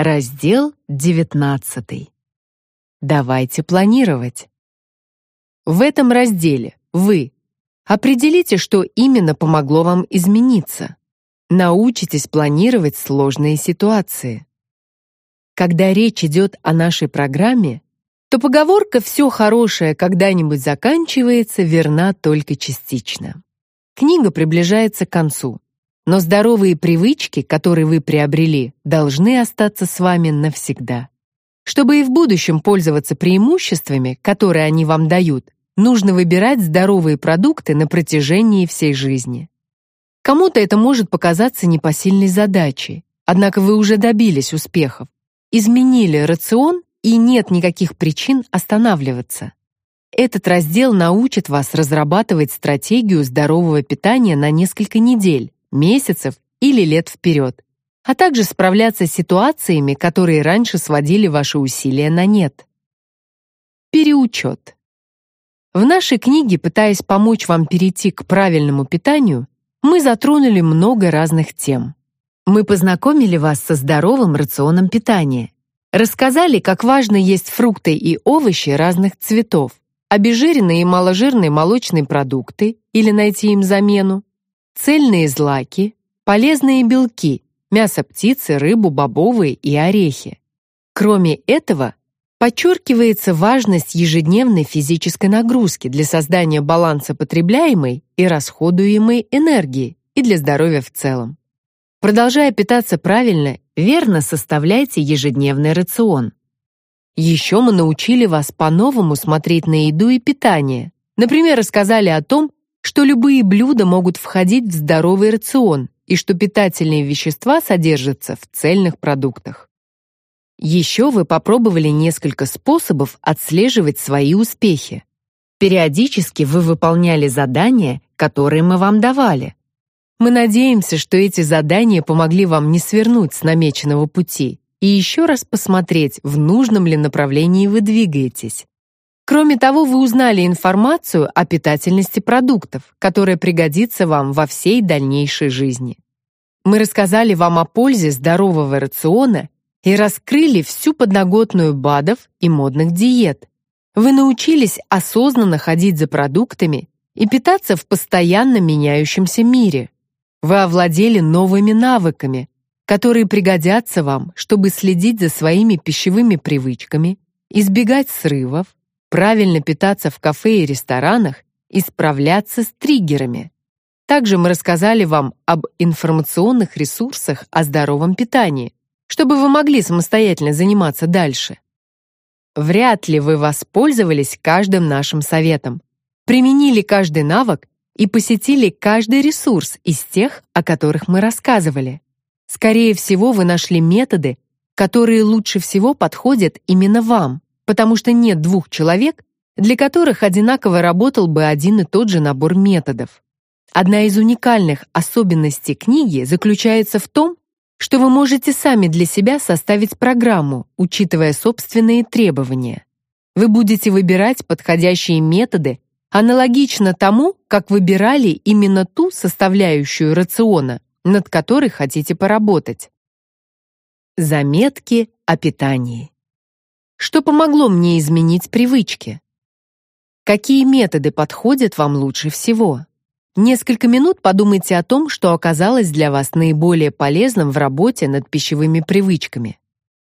Раздел 19. Давайте планировать. В этом разделе вы определите, что именно помогло вам измениться. Научитесь планировать сложные ситуации. Когда речь идет о нашей программе, то поговорка «все хорошее когда-нибудь заканчивается» верна только частично. Книга приближается к концу, но здоровые привычки, которые вы приобрели, должны остаться с вами навсегда. Чтобы и в будущем пользоваться преимуществами, которые они вам дают, нужно выбирать здоровые продукты на протяжении всей жизни. Кому-то это может показаться непосильной задачей, однако вы уже добились успехов. Изменили рацион и нет никаких причин останавливаться. Этот раздел научит вас разрабатывать стратегию здорового питания на несколько недель, месяцев или лет вперед, а также справляться с ситуациями, которые раньше сводили ваши усилия на нет. Переучет. В нашей книге, пытаясь помочь вам перейти к правильному питанию, мы затронули много разных тем. Мы познакомили вас со здоровым рационом питания, Рассказали, как важно есть фрукты и овощи разных цветов, обезжиренные и маложирные молочные продукты или найти им замену, цельные злаки, полезные белки, мясо птицы, рыбу, бобовые и орехи. Кроме этого, подчеркивается важность ежедневной физической нагрузки для создания баланса потребляемой и расходуемой энергии и для здоровья в целом. Продолжая питаться правильно, верно составляйте ежедневный рацион. Еще мы научили вас по-новому смотреть на еду и питание. Например, рассказали о том, что любые блюда могут входить в здоровый рацион и что питательные вещества содержатся в цельных продуктах. Еще вы попробовали несколько способов отслеживать свои успехи. Периодически вы выполняли задания, которые мы вам давали. Мы надеемся, что эти задания помогли вам не свернуть с намеченного пути и еще раз посмотреть, в нужном ли направлении вы двигаетесь. Кроме того, вы узнали информацию о питательности продуктов, которая пригодится вам во всей дальнейшей жизни. Мы рассказали вам о пользе здорового рациона и раскрыли всю подноготную БАДов и модных диет. Вы научились осознанно ходить за продуктами и питаться в постоянно меняющемся мире. Вы овладели новыми навыками, которые пригодятся вам, чтобы следить за своими пищевыми привычками, избегать срывов, правильно питаться в кафе и ресторанах и справляться с триггерами. Также мы рассказали вам об информационных ресурсах о здоровом питании, чтобы вы могли самостоятельно заниматься дальше. Вряд ли вы воспользовались каждым нашим советом, применили каждый навык и посетили каждый ресурс из тех, о которых мы рассказывали. Скорее всего, вы нашли методы, которые лучше всего подходят именно вам, потому что нет двух человек, для которых одинаково работал бы один и тот же набор методов. Одна из уникальных особенностей книги заключается в том, что вы можете сами для себя составить программу, учитывая собственные требования. Вы будете выбирать подходящие методы аналогично тому, как выбирали именно ту составляющую рациона, над которой хотите поработать. Заметки о питании. Что помогло мне изменить привычки? Какие методы подходят вам лучше всего? Несколько минут подумайте о том, что оказалось для вас наиболее полезным в работе над пищевыми привычками.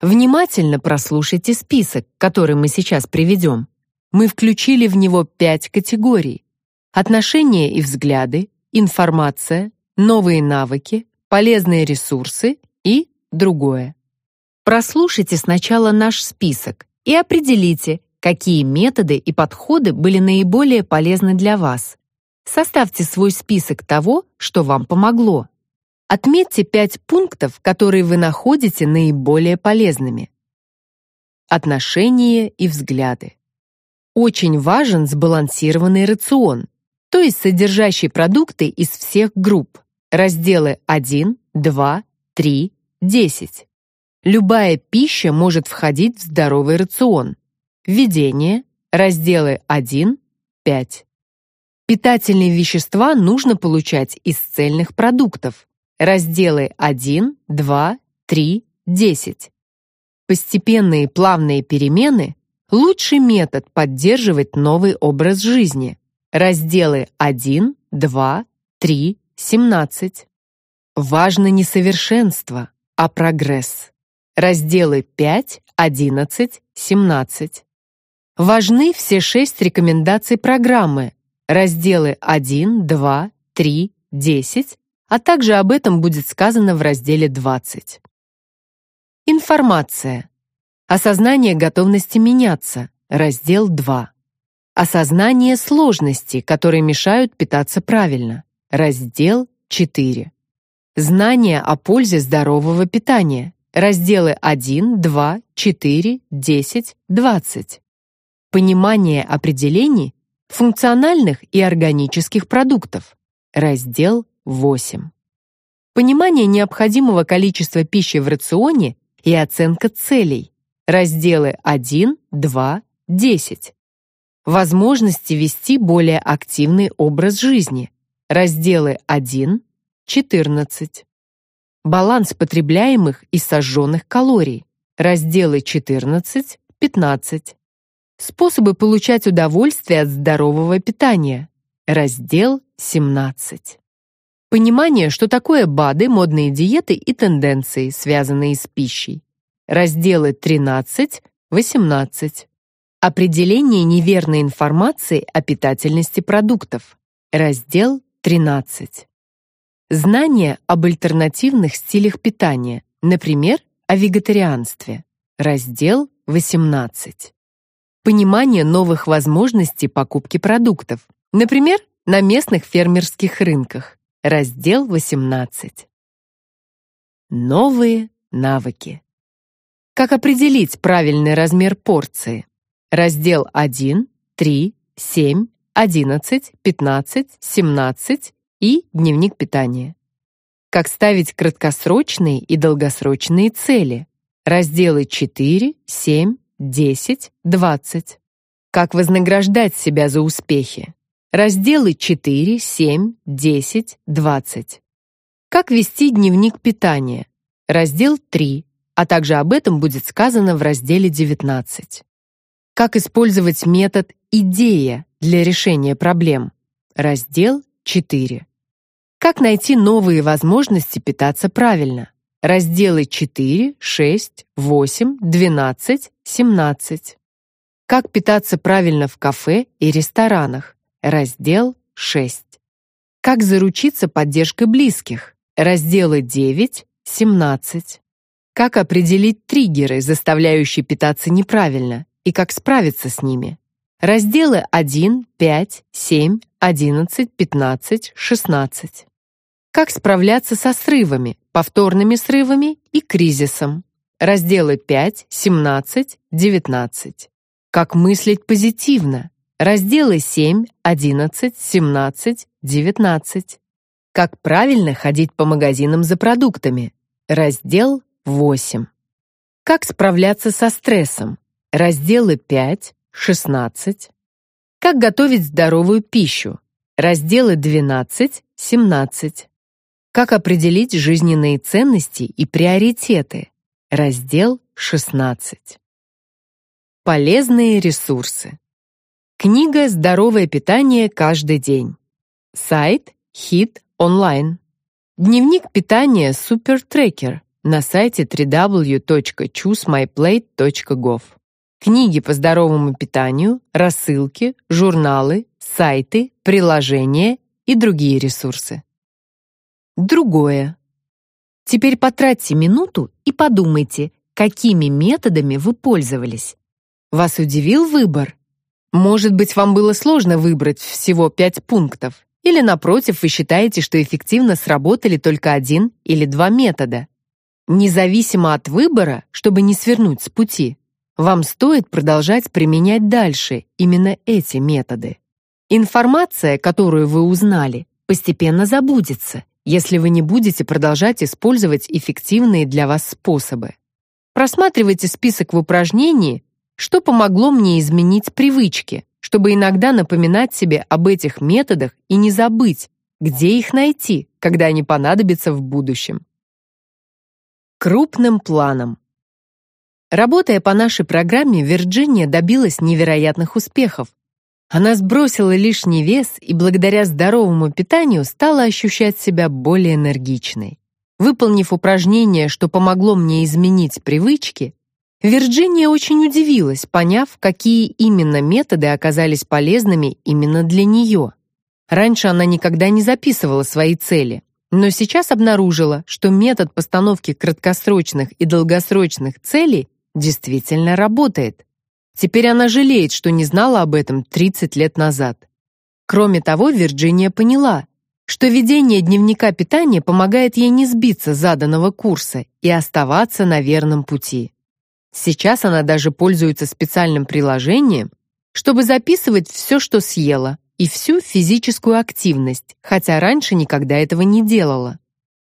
Внимательно прослушайте список, который мы сейчас приведем мы включили в него пять категорий: отношения и взгляды, информация, новые навыки, полезные ресурсы и другое. Прослушайте сначала наш список и определите, какие методы и подходы были наиболее полезны для вас. Составьте свой список того, что вам помогло. Отметьте пять пунктов, которые вы находите наиболее полезными. Отношения и взгляды. Очень важен сбалансированный рацион, то есть содержащий продукты из всех групп. Разделы 1, 2, 3, 10. Любая пища может входить в здоровый рацион. Введение, разделы 1, 5. Питательные вещества нужно получать из цельных продуктов. Разделы 1, 2, 3, 10. Постепенные плавные перемены — лучший метод поддерживать новый образ жизни. Разделы 1, 2, 3, 17. Важно не совершенство, а прогресс. Разделы 5, 11, 17. Важны все шесть рекомендаций программы, разделы 1, 2, 3, 10, а также об этом будет сказано в разделе 20. Информация. Осознание готовности меняться, раздел 2. Осознание сложностей, которые мешают питаться правильно, раздел 4. Знание о пользе здорового питания, разделы 1, 2, 4, 10, 20 понимание определений функциональных и органических продуктов. Раздел 8. Понимание необходимого количества пищи в рационе и оценка целей. Разделы 1, 2, 10. Возможности вести более активный образ жизни. Разделы 1, 14. Баланс потребляемых и сожженных калорий. Разделы 14, 15. Способы получать удовольствие от здорового питания. Раздел 17. Понимание, что такое БАДы, модные диеты и тенденции, связанные с пищей. Разделы 13, 18. Определение неверной информации о питательности продуктов. Раздел 13. Знание об альтернативных стилях питания, например, о вегетарианстве. Раздел 18 понимание новых возможностей покупки продуктов, например, на местных фермерских рынках. Раздел 18. Новые навыки. Как определить правильный размер порции? Раздел 1, 3, 7, 11, 15, 17 и дневник питания. Как ставить краткосрочные и долгосрочные цели? Разделы 4, 7, 10, 20. Как вознаграждать себя за успехи? Разделы 4, 7, 10, 20. Как вести дневник питания? Раздел 3, а также об этом будет сказано в разделе 19. Как использовать метод «идея» для решения проблем? Раздел 4. Как найти новые возможности питаться правильно? Разделы 4, 6, 8, 12, 17. Как питаться правильно в кафе и ресторанах. Раздел 6. Как заручиться поддержкой близких. Разделы 9, 17. Как определить триггеры, заставляющие питаться неправильно, и как справиться с ними. Разделы 1, 5, 7, 11, 15, 16. Как справляться со срывами, повторными срывами и кризисом. Разделы 5, 17, 19. Как мыслить позитивно. Разделы 7, 11, 17, 19. Как правильно ходить по магазинам за продуктами. Раздел 8. Как справляться со стрессом. Разделы 5, 16. Как готовить здоровую пищу. Разделы 12, 17. Как определить жизненные ценности и приоритеты? Раздел 16. Полезные ресурсы. Книга «Здоровое питание каждый день». Сайт HIT онлайн. Дневник питания Супертрекер на сайте www.choosemyplate.gov. Книги по здоровому питанию, рассылки, журналы, сайты, приложения и другие ресурсы. Другое. Теперь потратьте минуту и подумайте, какими методами вы пользовались. Вас удивил выбор? Может быть, вам было сложно выбрать всего пять пунктов, или напротив, вы считаете, что эффективно сработали только один или два метода. Независимо от выбора, чтобы не свернуть с пути, вам стоит продолжать применять дальше именно эти методы. Информация, которую вы узнали, постепенно забудется, если вы не будете продолжать использовать эффективные для вас способы. Просматривайте список в упражнении «Что помогло мне изменить привычки», чтобы иногда напоминать себе об этих методах и не забыть, где их найти, когда они понадобятся в будущем. Крупным планом. Работая по нашей программе, Вирджиния добилась невероятных успехов. Она сбросила лишний вес и благодаря здоровому питанию стала ощущать себя более энергичной. Выполнив упражнение, что помогло мне изменить привычки, Вирджиния очень удивилась, поняв, какие именно методы оказались полезными именно для нее. Раньше она никогда не записывала свои цели, но сейчас обнаружила, что метод постановки краткосрочных и долгосрочных целей действительно работает. Теперь она жалеет, что не знала об этом 30 лет назад. Кроме того, Вирджиния поняла, что ведение дневника питания помогает ей не сбиться с заданного курса и оставаться на верном пути. Сейчас она даже пользуется специальным приложением, чтобы записывать все, что съела, и всю физическую активность, хотя раньше никогда этого не делала.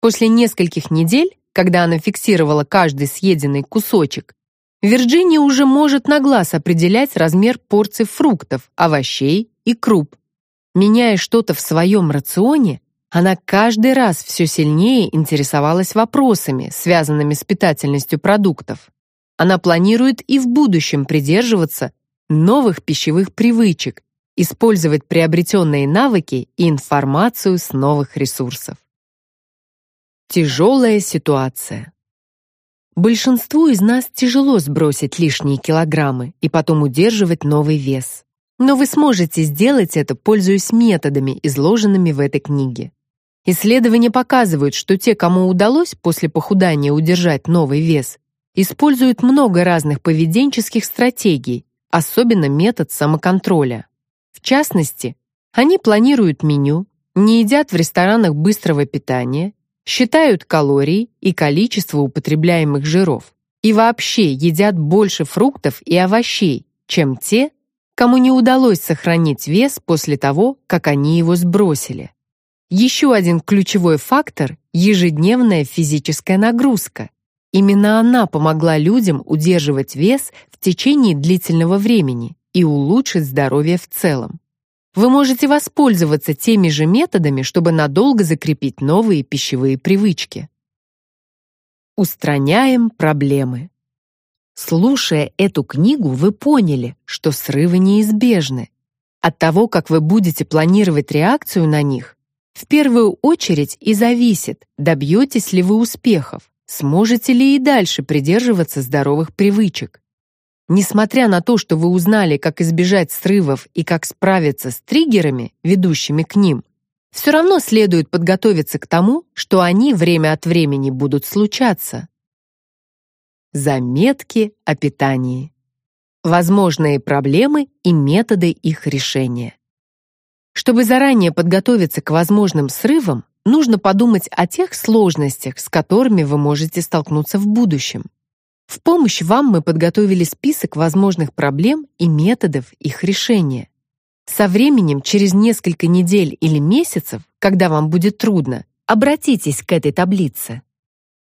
После нескольких недель, когда она фиксировала каждый съеденный кусочек, Вирджиния уже может на глаз определять размер порций фруктов, овощей и круп. Меняя что-то в своем рационе, она каждый раз все сильнее интересовалась вопросами, связанными с питательностью продуктов. Она планирует и в будущем придерживаться новых пищевых привычек, использовать приобретенные навыки и информацию с новых ресурсов. Тяжелая ситуация. Большинству из нас тяжело сбросить лишние килограммы и потом удерживать новый вес. Но вы сможете сделать это, пользуясь методами, изложенными в этой книге. Исследования показывают, что те, кому удалось после похудания удержать новый вес, используют много разных поведенческих стратегий, особенно метод самоконтроля. В частности, они планируют меню, не едят в ресторанах быстрого питания, считают калории и количество употребляемых жиров и вообще едят больше фруктов и овощей, чем те, кому не удалось сохранить вес после того, как они его сбросили. Еще один ключевой фактор – ежедневная физическая нагрузка. Именно она помогла людям удерживать вес в течение длительного времени и улучшить здоровье в целом. Вы можете воспользоваться теми же методами, чтобы надолго закрепить новые пищевые привычки. Устраняем проблемы. Слушая эту книгу, вы поняли, что срывы неизбежны. От того, как вы будете планировать реакцию на них, в первую очередь и зависит, добьетесь ли вы успехов, Сможете ли и дальше придерживаться здоровых привычек? Несмотря на то, что вы узнали, как избежать срывов и как справиться с триггерами, ведущими к ним, все равно следует подготовиться к тому, что они время от времени будут случаться. Заметки о питании. Возможные проблемы и методы их решения. Чтобы заранее подготовиться к возможным срывам, нужно подумать о тех сложностях, с которыми вы можете столкнуться в будущем. В помощь вам мы подготовили список возможных проблем и методов их решения. Со временем, через несколько недель или месяцев, когда вам будет трудно, обратитесь к этой таблице.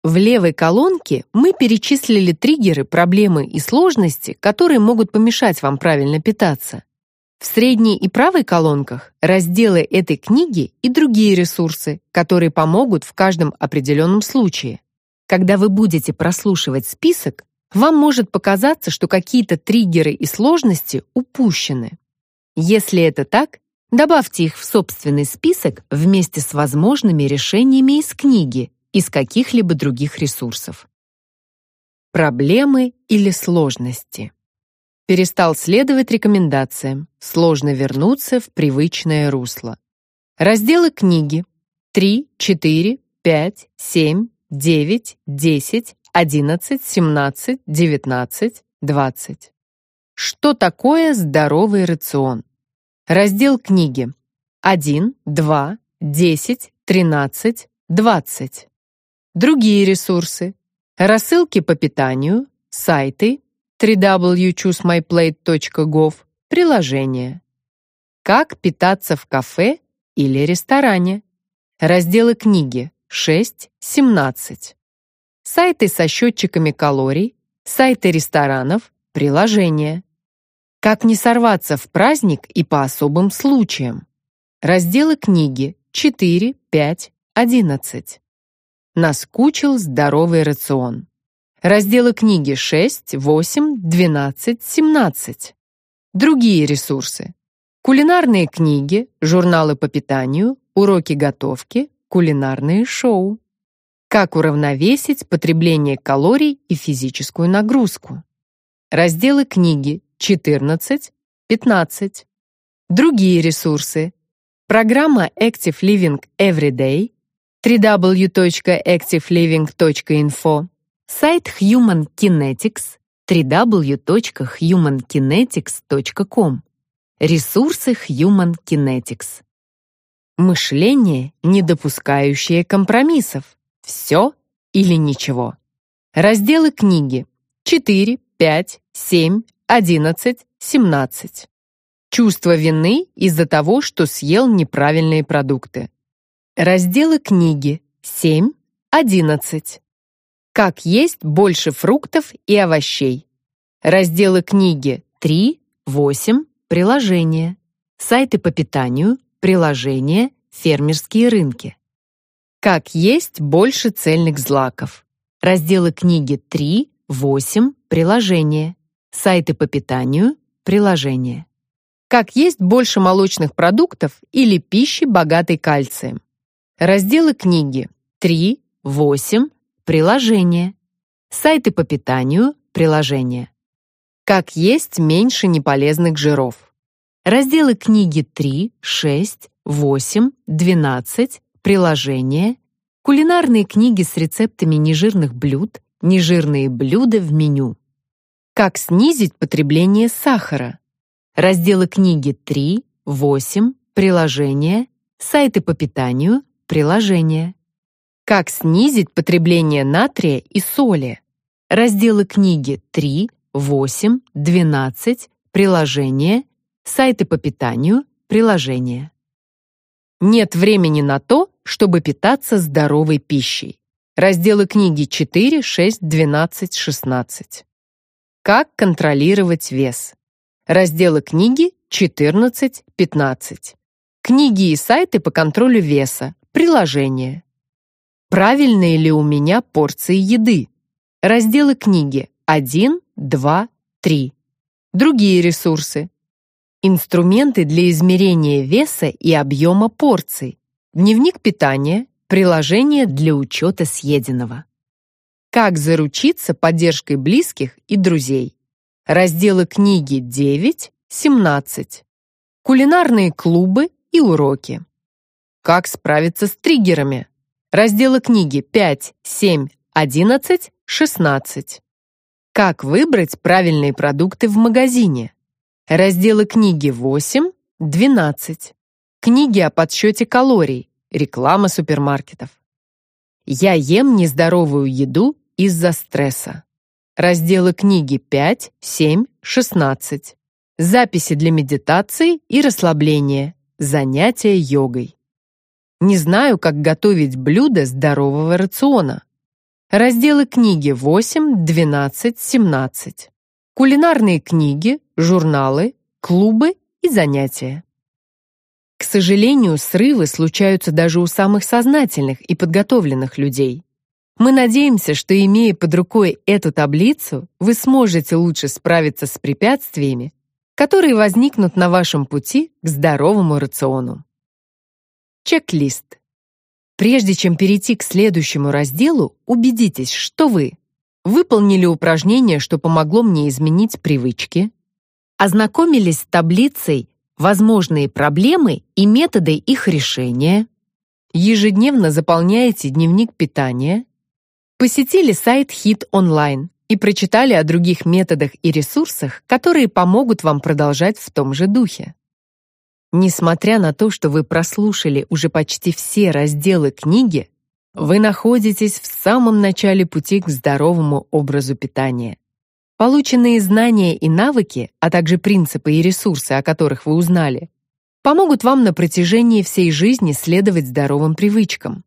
В левой колонке мы перечислили триггеры, проблемы и сложности, которые могут помешать вам правильно питаться. В средней и правой колонках разделы этой книги и другие ресурсы, которые помогут в каждом определенном случае. Когда вы будете прослушивать список, вам может показаться, что какие-то триггеры и сложности упущены. Если это так, добавьте их в собственный список вместе с возможными решениями из книги, из каких-либо других ресурсов. Проблемы или сложности перестал следовать рекомендациям, сложно вернуться в привычное русло. Разделы книги 3, 4, 5, 7, 9, 10, 11, 17, 19, 20. Что такое здоровый рацион? Раздел книги 1, 2, 10, 13, 20. Другие ресурсы. Рассылки по питанию, сайты, www.choosemyplate.gov, приложение. Как питаться в кафе или ресторане. Разделы книги 6-17. Сайты со счетчиками калорий, сайты ресторанов, приложения. Как не сорваться в праздник и по особым случаям. Разделы книги 4, 5, 11. Наскучил здоровый рацион. Разделы книги 6, 8, 12, 17. Другие ресурсы. Кулинарные книги, журналы по питанию, уроки готовки, кулинарные шоу. Как уравновесить потребление калорий и физическую нагрузку. Разделы книги 14, 15. Другие ресурсы. Программа Active Living Everyday, www.activeliving.info, сайт Human Kinetics, www.humankinetics.com, ресурсы Human Kinetics. Мышление, не допускающее компромиссов. Все или ничего. Разделы книги 4, 5, 7, 11, 17. Чувство вины из-за того, что съел неправильные продукты. Разделы книги 7, 11. Как есть больше фруктов и овощей. Разделы книги 3, 8, приложения. Сайты по питанию, приложения, фермерские рынки. Как есть больше цельных злаков. Разделы книги 3, 8, приложения. Сайты по питанию, приложения. Как есть больше молочных продуктов или пищи, богатой кальцием. Разделы книги 3, 8, приложения. Сайты по питанию, приложения. Как есть меньше неполезных жиров. Разделы книги 3, 6, 8, 12, приложения, кулинарные книги с рецептами нежирных блюд, нежирные блюда в меню. Как снизить потребление сахара. Разделы книги 3, 8, приложения, сайты по питанию, приложения. Как снизить потребление натрия и соли. Разделы книги 3, 8, 12, приложения, сайты по питанию, приложения. Нет времени на то, чтобы питаться здоровой пищей. Разделы книги 4, 6, 12, 16. Как контролировать вес. Разделы книги 14, 15. Книги и сайты по контролю веса, приложения. Правильные ли у меня порции еды? Разделы книги 1, 2, 3. Другие ресурсы. Инструменты для измерения веса и объема порций. Дневник питания, приложение для учета съеденного. Как заручиться поддержкой близких и друзей. Разделы книги 9, 17. Кулинарные клубы и уроки. Как справиться с триггерами. Разделы книги 5, 7, 11, 16. Как выбрать правильные продукты в магазине. Разделы книги 8, 12. Книги о подсчете калорий, реклама супермаркетов. Я ем нездоровую еду из-за стресса. Разделы книги 5, 7, 16. Записи для медитации и расслабления. Занятия йогой. Не знаю, как готовить блюда здорового рациона. Разделы книги 8, 12, 17 кулинарные книги, журналы, клубы и занятия. К сожалению, срывы случаются даже у самых сознательных и подготовленных людей. Мы надеемся, что имея под рукой эту таблицу, вы сможете лучше справиться с препятствиями, которые возникнут на вашем пути к здоровому рациону. Чек-лист. Прежде чем перейти к следующему разделу, убедитесь, что вы выполнили упражнение, что помогло мне изменить привычки, ознакомились с таблицей «Возможные проблемы и методы их решения», ежедневно заполняете дневник питания, посетили сайт HIT онлайн и прочитали о других методах и ресурсах, которые помогут вам продолжать в том же духе. Несмотря на то, что вы прослушали уже почти все разделы книги, вы находитесь в самом начале пути к здоровому образу питания. Полученные знания и навыки, а также принципы и ресурсы, о которых вы узнали, помогут вам на протяжении всей жизни следовать здоровым привычкам.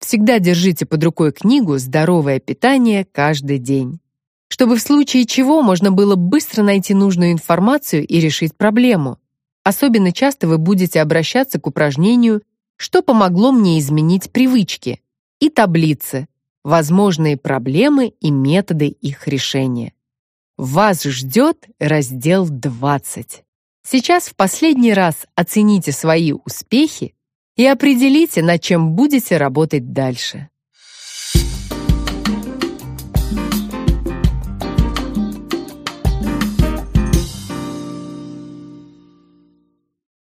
Всегда держите под рукой книгу «Здоровое питание каждый день», чтобы в случае чего можно было быстро найти нужную информацию и решить проблему. Особенно часто вы будете обращаться к упражнению «Что помогло мне изменить привычки?» И таблицы возможные проблемы и методы их решения. Вас ждет раздел 20. Сейчас в последний раз оцените свои успехи и определите, над чем будете работать дальше.